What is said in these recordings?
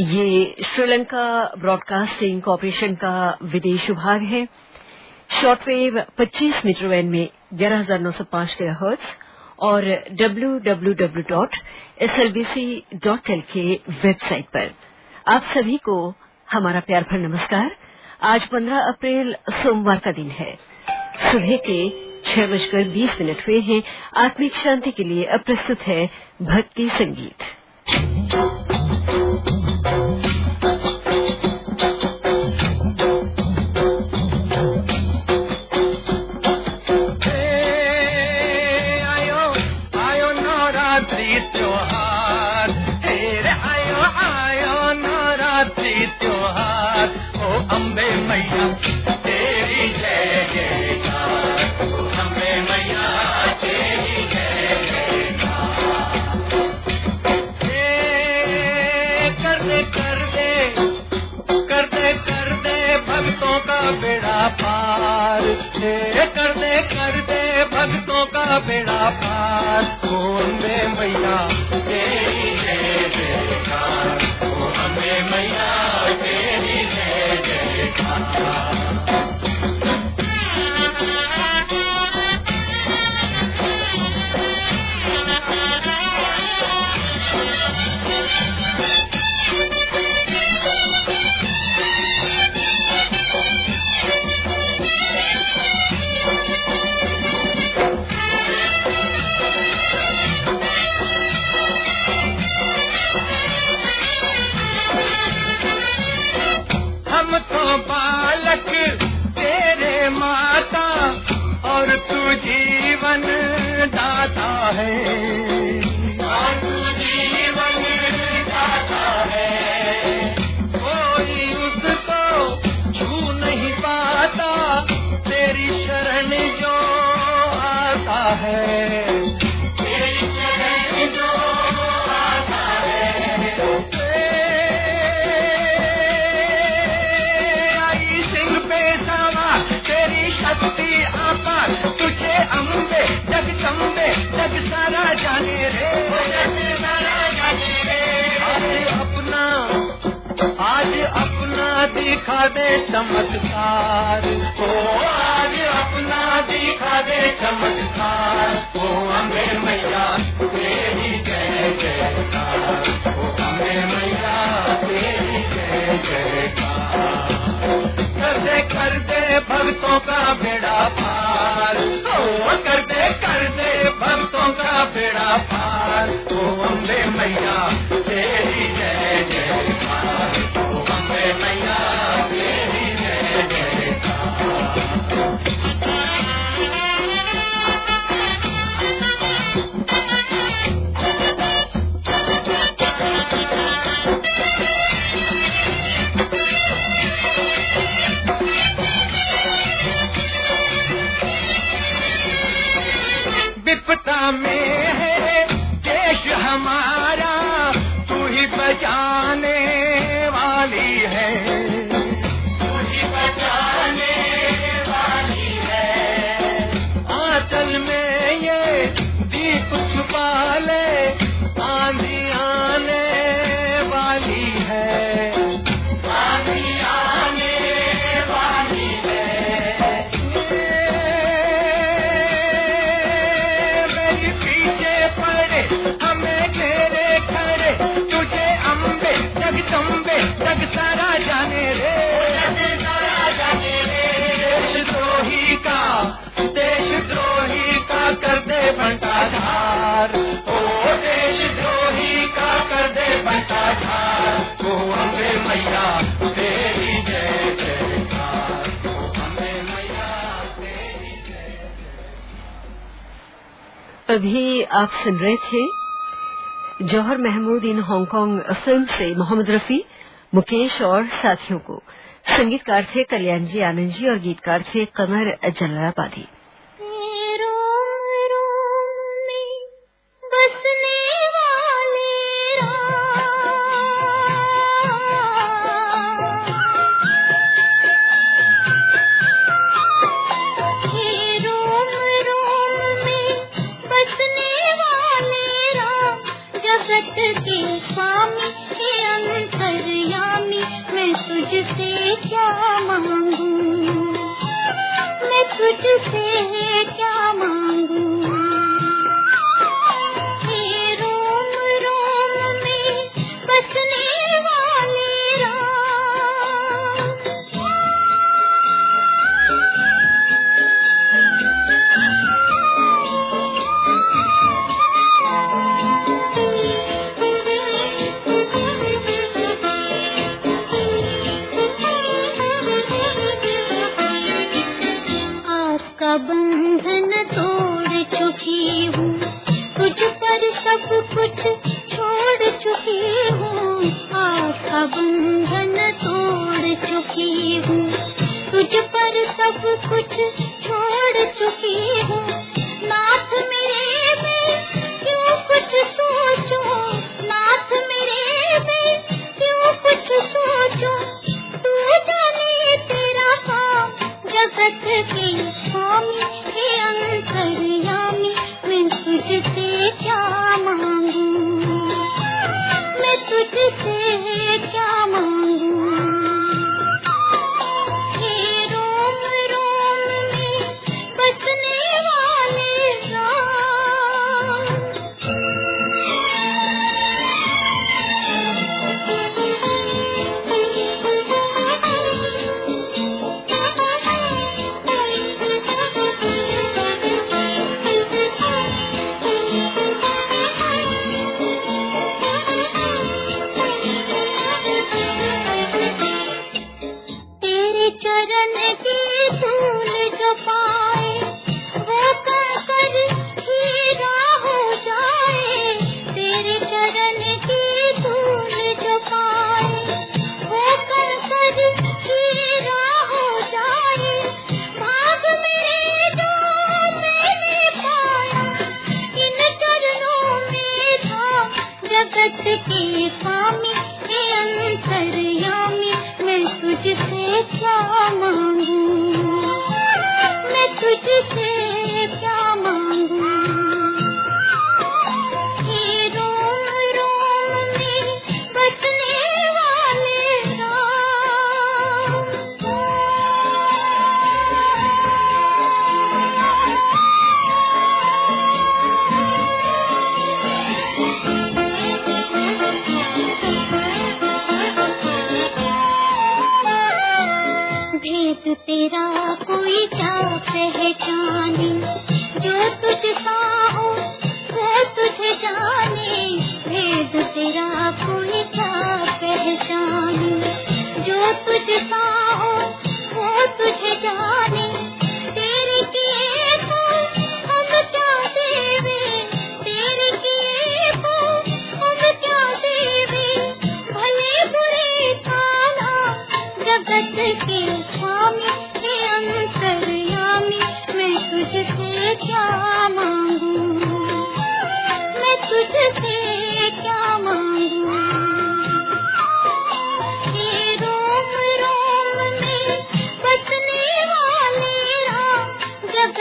ये Sri Lanka broadcasting corporation का विदेश विभाग है। शॉर्टवेव 25 मीटर वैन में 11905 किलोहर्ट्ज और www.slbc.l के वेबसाइट पर। आप सभी को हमारा प्यार भर नमस्कार। आज 15 अप्रैल सोमवार का दिन है। सुबह के छह बजकर बीस मिनट हुए हैं। आत्मिक शांति के लिए अब प्रस्तुत है भक्ति संगीत। बेड़ा पार कर दे कर दे भक्तों का बेड़ा पार। कौन मैया तेरी जीवन दाता है। जग सारा जाने रे। जग सारा जाने रे आज अपना आज अपना दिखा दे चमत्कार। ओ, आज अपना दिखा दे चमत्कार। ओ हमें मैया, तेरी जय जयकार। ओ हमें मैया, तेरी जय जयकार। कर दे कर दे, भक्तों का बेड़ा पार। कर दे भक्तों का बेड़ा पार। ओम अम्बे मैया तेरी जय जयकार। ही चंबे जग सारा जाने रे। देशद्रोही का देशद्रोही का कर दे भंडाधार ओ देशद्रोही का कर दे भंडाधार ओ अम्बे मैया अम्बे मैया, तेरी जय अभी आप सुन रहे थे Johar Mehmood in Hong Kong film से मोहम्मद रफी, मुकेश और साथियों को संगीतकार थे कल्याण जी, आनंद जी और गीतकार थे कमर जलालाबादी। का बंधन तोड़ चुकी हूँ। तुझ पर सब कुछ छोड़ चुकी हूँ। जगत के खामी हे अंतरयामी मैं तुझसे क्या मांगू? मैं तुझसे तेरा कोई क्या पहचानी जो तुझसा हो वो तुझे जाने। भेद तेरा कोई क्या पहचानी जो तुझसा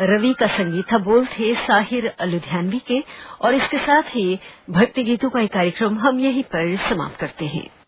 रवि का संगीत था बोल थे, साहिर लुधियानवी के, और इसके साथ ही भक्ति गीतों का एक कार्यक्रम हम यहीं पर समाप्त करते हैं।